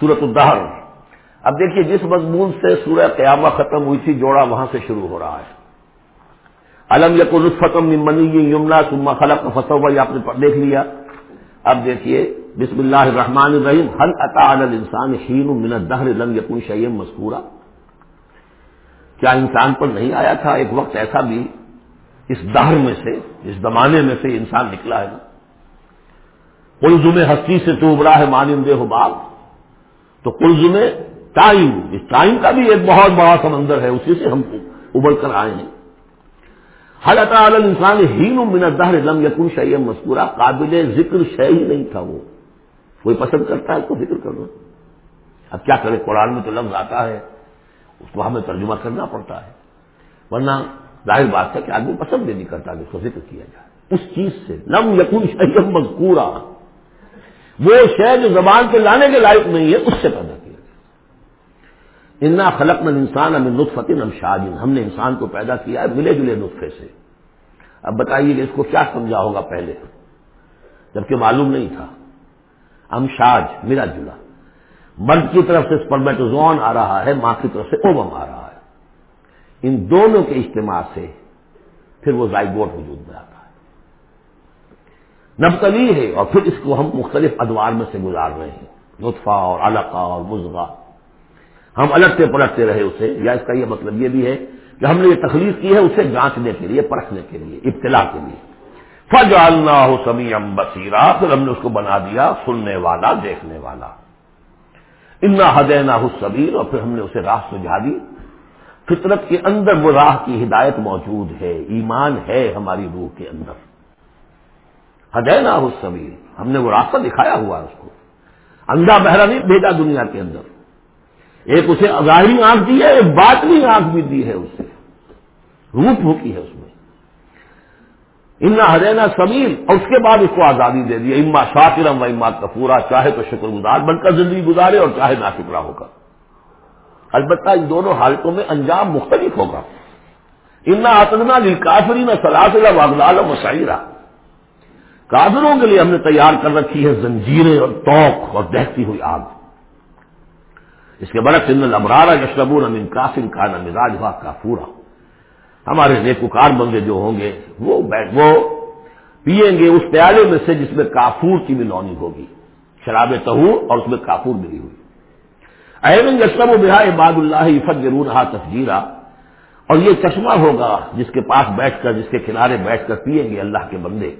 سورت الدہر۔ اب دیکھیے، جس مضمون سے سورہ قیامہ ختم ہوئی تھی، جوڑا وہاں سے شروع ہو رہا ہے۔ علم یک الفتم منی یمنا سما خلق فتح آپ نے دیکھ لیا۔ اب دیکھیے، بسم اللہ الرحمن الرحیم۔ حل عطا انسان شین من الدہر لم یکن شیم مذکورا کیا انسان پر نہیں آیا تھا ایک وقت ایسا بھی؟ اس دہر میں سے، اس زمانے میں سے انسان نکلا ہے۔ نا کلزم ہستی سے تو ابرا ہے مانندے ہو باغ تو کلزم ٹائم اس ٹائم کا بھی ایک بہت بڑا سمندر ہے، اسی سے ہم ابل کر آئے ہیں۔ حل عطا انسان ہین من الدہر لم یکن شیم مذکورا قابل ذکر شے ہی نہیں تھا وہ۔ کوئی پسند کرتا ہے تو فکر کرنا اب کیا کرے؟ قرآن میں تو لفظ آتا ہے، اس کو ہمیں ترجمہ کرنا پڑتا ہے۔ ورنہ ظاہر بات ہے کہ آدمی پسند بھی نہیں کرتا کہ اس کو ذکر کیا جائے۔ اس چیز سے لم یقین شیم مذکورا۔ وہ شے جو زبان پہ لانے کے لائق نہیں ہے، اس سے پیدا کیا گیا انا خلق من انسان ام نطفت ام شادن ہم نے انسان کو پیدا کیا ہے ملے جلے نطفے سے۔ اب بتائیے کہ اس کو کیا سمجھا ہوگا پہلے؟ جبکہ معلوم نہیں تھا۔ امشاج ملا جلا۔ مرد کی طرف سے اسپرمیٹوزون آ رہا ہے، ماں کی طرف سے اوبم آ رہا ہے۔ ان دونوں کے اجتماع سے پھر وہ زائگوٹ وجود میں آتا۔ ہے نبتلی ہے اور پھر اس کو ہم مختلف ادوار میں سے گزار رہے ہیں، لطفہ اور علقہ اور مزغہ ہم الٹتے پلٹتے رہے اسے، یا اس کا یہ مطلب یہ بھی ہے کہ ہم نے یہ تخلیق کی ہے اسے جانچنے کے لیے، پرکھنے کے لیے، ابتلا کے لیے۔ فج اللہ ہو سمی ام بصیرا پھر ہم نے اس کو بنا دیا سننے والا، دیکھنے والا۔ انا ہدینا حسبیر اور پھر ہم نے اسے راہ سجھا دی۔ فطرت کے اندر وہ راہ کی ہدایت موجود ہے، ایمان ہے ہماری روح کے اندر۔ ہدینا حسبیر ہم نے وہ راستہ دکھایا ہوا اس کو۔ اندھا بہرا نہیں بھیجا دنیا کے اندر۔ ایک اسے ظاہری آنکھ دی ہے، ایک باطنی آنکھ بھی دی ہے اسے۔ روپ ہوتی ہے اس میں۔ امنا ہرینا سمیر اور اس کے بعد اس کو آزادی دے دی اما شاکرم و اما کپورا چاہے تو شکر گزار بن کر زندگی گزارے اور چاہے نا شکرا ہو کر البتہ ان دونوں حالتوں میں انجام مختلف ہوگا۔ امنا آتنا دل کافری نہ سلاسلہ واغلال و مشاعرہ کافروں کے لیے ہم نے تیار کر رکھی ہے زنجیریں اور توق اور دہتی ہوئی آگ۔ اس کے برعکس ان الابرار یشربون من کافر کا نہ مزاج ہوا کافورا۔ ہمارے نیکوکار بندے جو ہوں گے، وہ وہ پیئیں گے اس پیالے میں سے جس میں کافور کی ملونی ہوگی۔ شراب تہور اور اس میں کافور ملی ہوئی۔ احمد یسلم و بہا عباد اللہ عفت ضرور رہا تفجیرہ اور یہ چشمہ ہوگا جس کے پاس بیٹھ کر، جس کے کنارے بیٹھ کر پیئیں گے اللہ کے بندے۔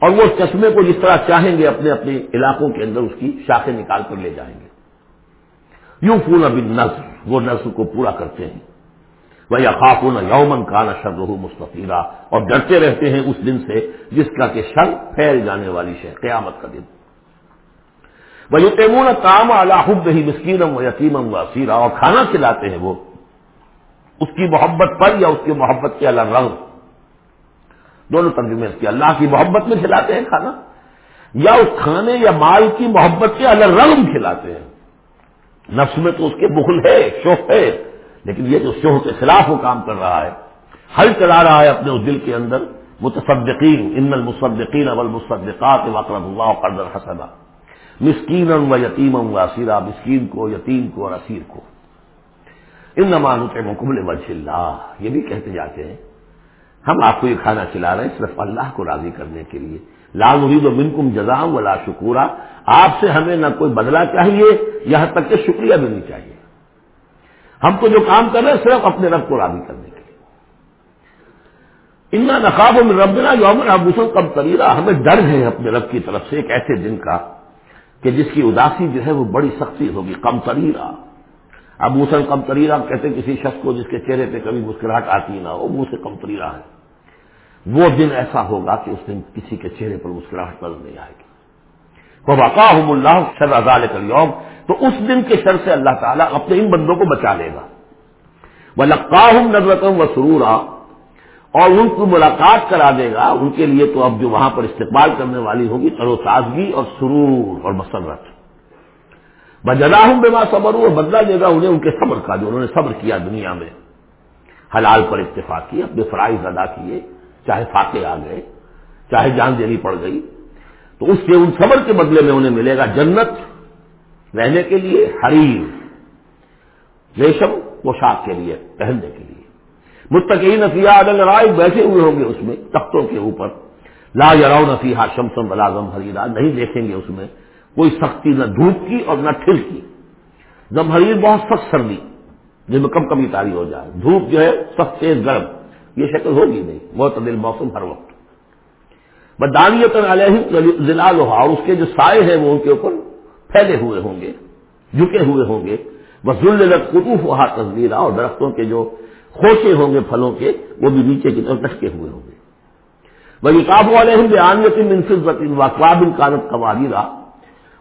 اور وہ چشمے کو جس طرح چاہیں گے اپنے اپنے علاقوں کے اندر اس کی شاخیں نکال کر لے جائیں گے۔ یوں پھول ابھی نظر وہ نظر کو پورا کرتے ہیں۔ وہ خاکون یومن کانا شر رحو مستفیرہ اور ڈرتے رہتے ہیں اس دن سے جس کا کہ شر پھیل جانے والی ہے قیامت کا دن۔ وہ یو تیمون کام اللہ ہی مسکینم و یتیمم و اور کھانا کھلاتے ہیں وہ، اس کی محبت پر یا اس کی محبت کے اللہ رنگ دونوں ترجمے اس کی اللہ کی محبت میں کھلاتے ہیں کھانا، یا اس کھانے یا مال کی محبت کے اللہ رنگ کھلاتے ہیں۔ نفس میں تو اس کے بخل ہے شوق ہے، لیکن یہ جو شوہ کے خلاف وہ کام کر رہا ہے۔ حل چلا رہا ہے اپنے اس دل کے اندر، متصدقین، ان المصدقین اول مصدقات وقرب اللہ قدر حسنا مسکین و یتیم و اسیرا، مسکین کو، یتیم کو اور اسیر کو۔ ان نمان کے مقبل وجہ اللہ۔ یہ بھی کہتے جاتے ہیں ہم آپ کو یہ کھانا کھلا رہے ہیں صرف اللہ کو راضی کرنے کے لیے۔ لال مرید و منکم جزام و لا شکورا۔ آپ سے ہمیں نہ کوئی بدلہ چاہیے، یہاں تک کہ شکریہ بھی نہیں چاہیے۔ ہم کو جو کام کر رہے ہیں صرف اپنے رب کو راضی کرنے کے لیے۔ اتنا نقاب میں ربنا یومن ابوسن کم کریرا ہمیں ڈر ہے اپنے رب کی طرف سے ایک ایسے دن کا کہ جس کی اداسی جو ہے وہ بڑی سختی ہوگی۔ کم تریرا اب موسن کم تریرا کہتے کسی شخص کو جس کے چہرے پہ کبھی مسکراہٹ آتی نہ ہو منہ سے کم تریرا ہے۔ وہ دن ایسا ہوگا کہ اس دن کسی کے چہرے پر مسکراہٹ نظر نہیں آئے گی۔ وہ وقاحم اللہ شر ازال کریوم تو اس دن کے شر سے اللہ تعالیٰ اپنے ان بندوں کو بچا لے گا۔ وہ لقاہم نظرتم و سرورا اور ان کو ملاقات کرا دے گا۔ ان کے لیے تو اب جو وہاں پر استقبال کرنے والی ہوگی تر و تازگی اور سرور اور مسرت بجلا ہوں بے ماں صبر اور بدلا دے گا انہیں ان کے صبر کا، جو انہوں نے صبر کیا دنیا میں۔ حلال پر اتفاق کیا اپنے فرائض ادا کیے۔ چاہے فاقے آ گئے، چاہے جان دینی پڑ گئی، تو اس کے ان صبر کے بدلے میں انہیں ملے گا جنت رہنے کے لیے، حریر ریشم پوشاک کے لیے، پہننے کے لیے۔ متقین نفیہ عدل رائے بیٹھے ہوئے ہوں گے اس میں، تختوں کے اوپر۔ لا یاؤ نفیہ شمسم بلازم حریرا، نہیں دیکھیں گے اس میں کوئی سختی نہ دھوپ کی اور نہ ٹھل کی۔ زمحریر بہت سخت سردی جس میں کم کمی تاری ہو جائے۔ دھوپ جو ہے سخت تیز گرم۔ یہ شکل ہوگی نہیں بہت دل موسم ہر وقت۔ بدانیت علیہ ضلع یعنی لوہا اور اس کے جو سائے ہیں وہ ان کے اوپر پھیلے ہوئے ہوں گے، جھکے ہوئے ہوں گے۔ بس قطوف وہاں تصویر اور درختوں کے جو خوشے ہوں گے پھلوں کے، وہ بھی نیچے کی طرف لٹکے ہوئے ہوں گے۔ وہ کاب والے ہوں گے آنیت واقواب کانت قواریرا،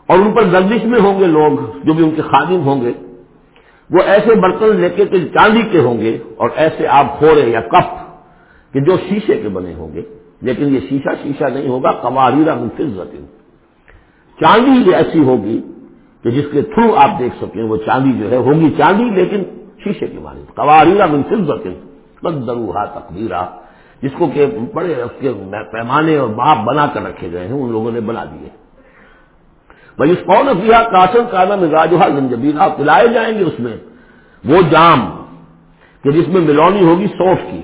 اور ان پر گردش میں ہوں گے لوگ جو بھی ان کے خادم ہوں گے۔ وہ ایسے برتن لے کے چاندی کے ہوں گے، اور ایسے آپ کھوڑے یا کپ کہ جو شیشے کے بنے ہوں گے، لیکن یہ شیشہ شیشہ نہیں ہوگا قواریرا منفظ چاندی ایسی ہوگی کہ جس کے تھرو آپ دیکھ سکیں وہ چاندی جو ہے، ہوگی چاندی، لیکن شیشے کی مانی قواریرا منفظ دروہا تقبیرہ جس کو کہ بڑے اس کے پیمانے اور باپ بنا کر رکھے گئے ہیں، ان لوگوں نے بنا دیے۔ بھائی اس قون کیا کاشن کانا مزاج زنجبیلا پلائے جائیں گے اس میں وہ جام، کہ جس میں ملونی ہوگی سوف کی۔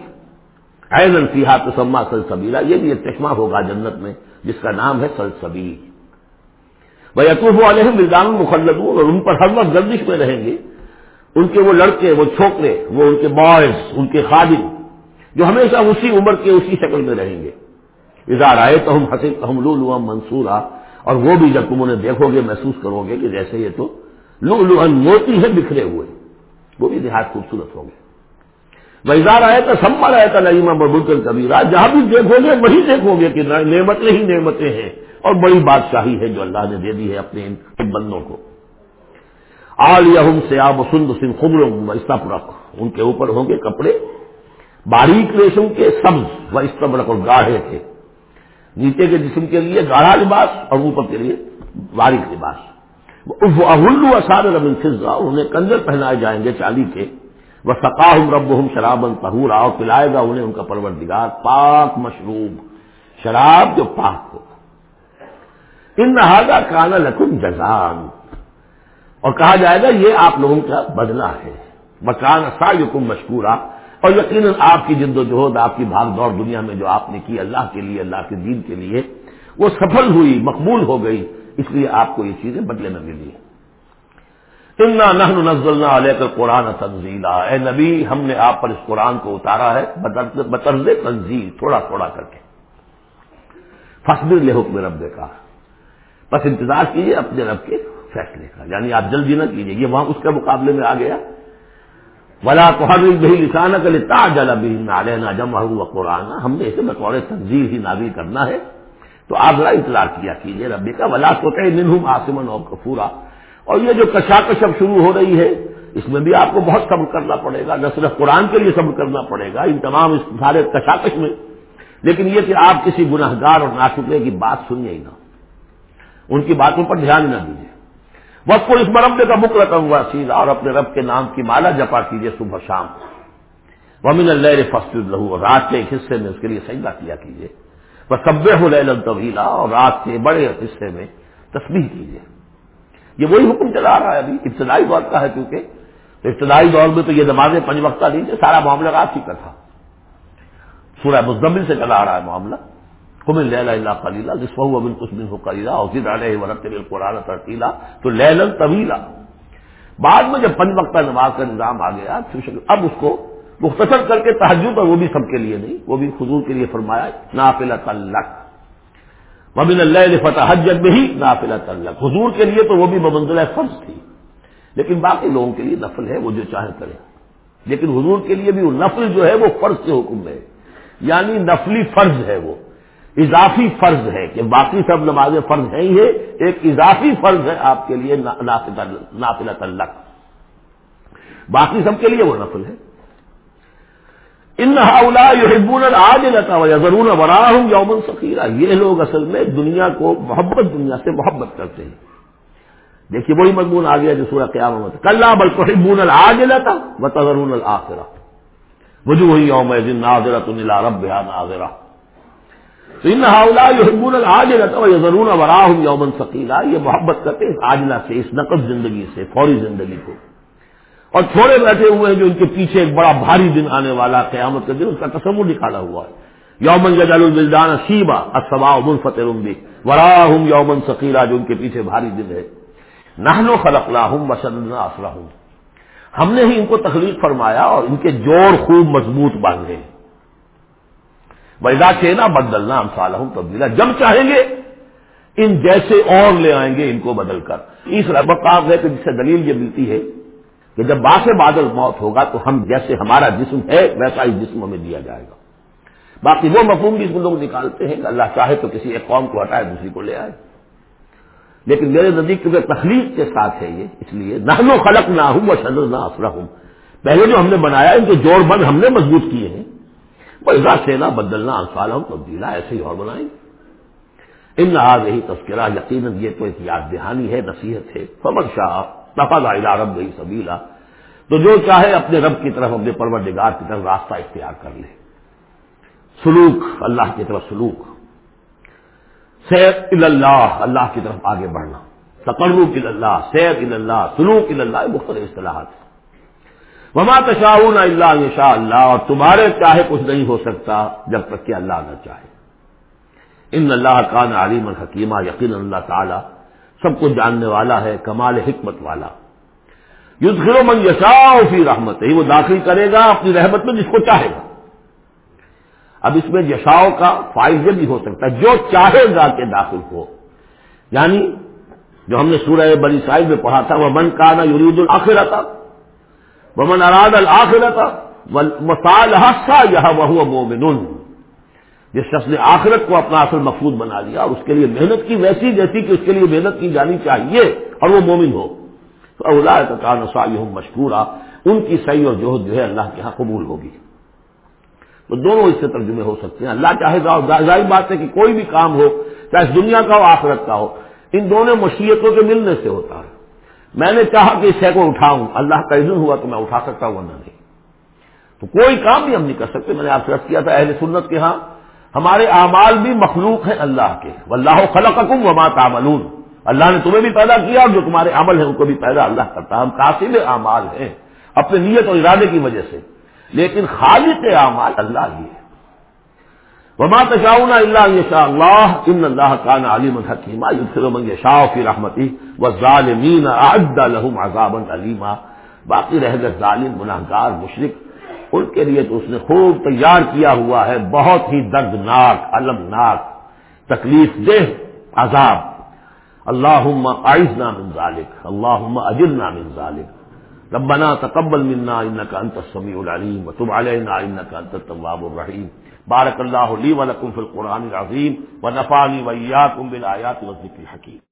ایزن فیحا تسما سلسبیلا یہ بھی ایک چشمہ ہوگا جنت میں، جس کا نام ہے سلسبی بھائی اطوف والے ہیں مردان مخلدون، اور ان پر ہر وقت گردش میں رہیں گے۔ ان کے وہ لڑکے، وہ چھوکرے، وہ ان کے بوائز ان کے خادم، جو ہمیشہ اسی عمر کے اسی شکل میں رہیں گے۔ اظہار آئے تو ہم حسین ہم لو لو منصورا، اور وہ بھی جب تم انہیں دیکھو گے، محسوس کرو گے کہ جیسے یہ تو لو لو موتی ہے بکھرے ہوئے۔ وہ بھی نہایت خوبصورت ہوں گے۔ وزار آئے تو سما رہے تھا نعیمہ ببوکل کبیرہ جہاں بھی دیکھو گے، وہی دیکھو گے کہ نعمتیں ہی نعمتیں ہیں۔ اور بڑی بادشاہی ہے جو اللہ نے دے دی ہے اپنے ان بندوں کو۔ آل یہم سے آب سند سن خبروں استفرق ان کے اوپر ہوں گے کپڑے۔ باریک ریشم کے سبز و استبرق اور گاڑھے تھے نیچے کے جسم کے لیے گاڑھا لباس اور اوپر کے لیے باریک لباس۔ اہلو اثار ربن فضا انہیں کنجر پہنائے جائیں گے چالی کے۔ وہ سقاہم رب ہم شرابن پہورا اور پلائے گا انہیں ان کا پروردگار پاک مشروب، شراب جو پاک ہو۔ ان نہاگا کانا لکن جزان اور کہا جائے گا، یہ آپ لوگوں کا بدلہ ہے۔ مکان سا یقم مشکورہ اور یقیناً آپ کی جد و جہد، آپ کی بھاگ دوڑ دنیا میں جو آپ نے کی اللہ کے لیے، اللہ کے دین کے لیے، وہ سفل ہوئی، مقبول ہو گئی۔ اس لیے آپ کو یہ چیزیں بدلے میں ملی۔ نزلنا علیہ کر قرآن تنزیلا اے نبی، ہم نے آپ پر اس قرآن کو اتارا ہے، بطرز تنزیل، تھوڑا تھوڑا کر کے۔ فصبر لے حکم رب کا بس انتظار کیجیے اپنے رب کے فیصلے کا۔ یعنی آپ جلدی نہ کیجیے یہ وہاں اس کے مقابلے میں آ گیا۔ ولا تو ہر بہی لسانہ کے لیے تا نہ جم قرآن ہم نے اسے بطور تنظیر ہی نازل کرنا ہے۔ تو آپ ذرا اطلاع کیا کیجیے ربی کا۔ ولا تو منہم آسمن اور کفورا۔ اور یہ جو کشاکش اب شروع ہو رہی ہے، اس میں بھی آپ کو بہت صبر کرنا پڑے گا، نہ صرف قرآن کے لیے صبر کرنا پڑے گا، ان تمام اس سارے کشاکش میں۔ لیکن یہ کہ آپ کسی گناہ گار اور ناشکرے کی بات سنیے ہی نہ۔ ان کی باتوں پر دھیان نہ دیجیے۔ وقت کو اس مرمبے کا بک رکھا ہوا سیدھا اور اپنے رب کے نام کی مالا جپا کیجیے صبح شام ومن اللہ فصل لہو اور رات کے ایک حصے میں اس کے لیے سجدہ کیا کیجیے۔ وہ سب ہو طویلا اور رات کے بڑے حصے میں تصویر کیجیے۔ یہ وہی حکم چلا رہا ہے ابھی، ابتدائی دور کا ہے کیونکہ ابتدائی دور میں تو یہ نمازیں پنج وقتہ نہیں تھے سارا معاملہ رات ہی کا تھا۔ سورہ مزمل سے چلا رہا ہے معاملہ۔ کمن لیلا اللہ خلیلہ جس بہو ابن کچھ بن ہو کلیلہ اوسید علیہ ورت قرآن ترتیلا تو لیلن طویلا بعد میں جب پنج وقتہ نماز کا نظام آ گیا اب اس کو مختصر کر کے تحجد اور وہ بھی سب کے لیے نہیں، وہ بھی حضور کے لیے فرمایا نافل تلق مبن اللہ فتح حجت میں ہی نافل تلق حضور کے لیے تو وہ بھی مبنزلہ فرض تھی۔ لیکن باقی لوگوں کے لیے نفل ہے، وہ جو چاہے کرے۔ لیکن حضور کے لیے بھی وہ نفل جو ہے وہ فرض کے حکم ہے۔ یعنی نفلی فرض ہے وہ۔ اضافی فرض ہے کہ باقی سب نمازیں فرض ہیں ہی ہے ایک اضافی فرض ہے آپ کے لیے نافل اللہ باقی سب کے لیے وہ نفل ہے۔ ان اولا یحبون آج لتا ہوا ضرور برا ہوں یہ لوگ اصل میں دنیا کو محبت، دنیا سے محبت کرتے ہیں۔ دیکھیے وہی مضمون آ گیا جو سورہ قیامت کل بل تحبون آج لتا و تضرون الآخرہ وجوہ یوم ناظرت رب ناظرہ تو ان حاولہ یحبون العاجلۃ و یذرون وراہم یوما ثقیلا یہ محبت کرتے ہیں عاجلہ سے، اس نقد زندگی سے، فوری زندگی کو۔ اور چھوڑے بیٹھے ہوئے ہیں جو ان کے پیچھے ایک بڑا بھاری دن آنے والا قیامت کا دن اس کا تصور نکالا ہوا ہے۔ یومن یجل البلدان شیبا الصبا منفطر بھی وراہم یومن ثقیلا، جو ان کے پیچھے بھاری دن ہے۔ نہنو خلقناہم وشددنا اسرہم ہم نے ہی ان کو تخلیق فرمایا اور ان کے جوڑ خوب مضبوط باندھے ویدا چینا بدلنا ہم صالح تبدیلا۔ جب چاہیں گے، ان جیسے اور لے آئیں گے ان کو بدل کر۔ اس مقام ہے کہ جس سے دلیل یہ ملتی ہے کہ جب باس بادل موت ہوگا تو ہم جیسے ہمارا جسم ہے ویسا ہی جسم ہمیں دیا جائے گا۔ باقی وہ مفہوم بھی اس کو لوگ نکالتے ہیں کہ اللہ چاہے تو کسی ایک قوم کو ہٹائے دوسری کو لے آئے۔ لیکن میرے نزدیک کیونکہ تخلیق کے ساتھ ہے یہ، اس لیے نہ خلق نہ ہوں وہ شدر نہ افرا ہوں پہلے جو ہم نے بنایا، ان کے جوڑ بند ہم نے مضبوط کیے ہیں۔ وہ سینا بدلنا انفال ہوں تبدیلا، ایسے ہی اور بنائیں۔ ان نہ یہی تذکرہ یقیناً یہ تو ایک یاد دہانی ہے، نصیحت ہے۔ فمر شاہ نفاذ رب گئی سبیلا۔ تو جو چاہے اپنے رب کی طرف، اپنے پروردگار کی طرف راستہ اختیار کر لے۔ سلوک، اللہ کی طرف سلوک۔ سیر اللہ اللہ کی طرف آگے بڑھنا۔ تقرب اللہ سیر اللہ سلوک اللہ مختلف اصطلاحات وما تشاؤن اللہ شاہ اللہ، اور تمہارے چاہے کچھ نہیں ہو سکتا جب تک کہ اللہ نہ چاہے۔ ان اللہ کان علیم الحکیمہ یقین اللہ تعالی۔ سب کو جاننے والا ہے، کمال حکمت والا۔ یدخل من یشا فی رحمت ہی وہ داخل کرے گا اپنی رحمت میں جس کو چاہے گا۔ اب اس میں یشاؤ کا فائدہ بھی ہو سکتا ہے، جو چاہے گا کہ داخل ہو۔ یعنی جو ہم نے سورہ بنی سائز میں پڑھا تھا وہ من کا نا یورید الآخر تھا وہ من اراد الآخر تھا مسال حادثہ یہ وہ مومن جس شخص نے آخرت کو اپنا اصل مقصود بنا لیا اور اس کے لیے محنت کی ویسی جیسی کہ اس کے لیے محنت کی جانی چاہیے اور وہ مومن ہو، تو اولا کا نسائی ہوں مشکورہ ان کی صحیح اور جوہد جو ہے اللہ کے یہاں قبول ہوگی۔ تو دونوں اس سے ترجمے ہو سکتے ہیں۔ اللہ چاہے گا ظاہر بات ہے کہ کوئی بھی کام ہو، چاہے اس دنیا کا ہو، آخرت کا ہو، ان دونوں مشیتوں کے ملنے سے ہوتا ہے۔ میں نے چاہا کہ اس کو اٹھاؤں، اللہ کا عزم ہوا تو میں اٹھا سکتا ہوں، ورنہ نہیں۔ تو کوئی کام بھی ہم نہیں کر سکتے۔ میں نے آپ سے کیا تھا، اہل سنت کے ہاں ہمارے اعمال بھی مخلوق ہیں اللہ کے۔ اللہ خلقکم وما تعملون۔ اللہ نے تمہیں بھی پیدا کیا اور جو تمہارے عمل ہیں ان کو بھی پیدا اللہ کرتا ہم کافی اعمال ہیں، اپنے نیت اور ارادے کی وجہ سے۔ لیکن خالق اعمال اللہ ہی ہے وما تشاؤنا اللہ یشاء اللہ۔ ان اللہ کان علیم الحکیمہ یدخل من یشاء فی رحمتی۔ والظالمین اعد لهم عذابا علیما۔ باقی رہ گئے ظالم، گناہگار، مشرک۔ ان کے لیے تو اس نے خوب تیار کیا ہوا ہے، بہت ہی دردناک المناک تکلیف دہ عذاب۔ اللہ آئزنا من ذالک اللہ اجرنا من ذالک۔ ربنا تقبل منا انك انت السميع العليم وتب علينا انك انت التواب الرحيم بارك الله لي ولكم في القران العظيم ونفعني واياكم بالايات والذكر الحكيم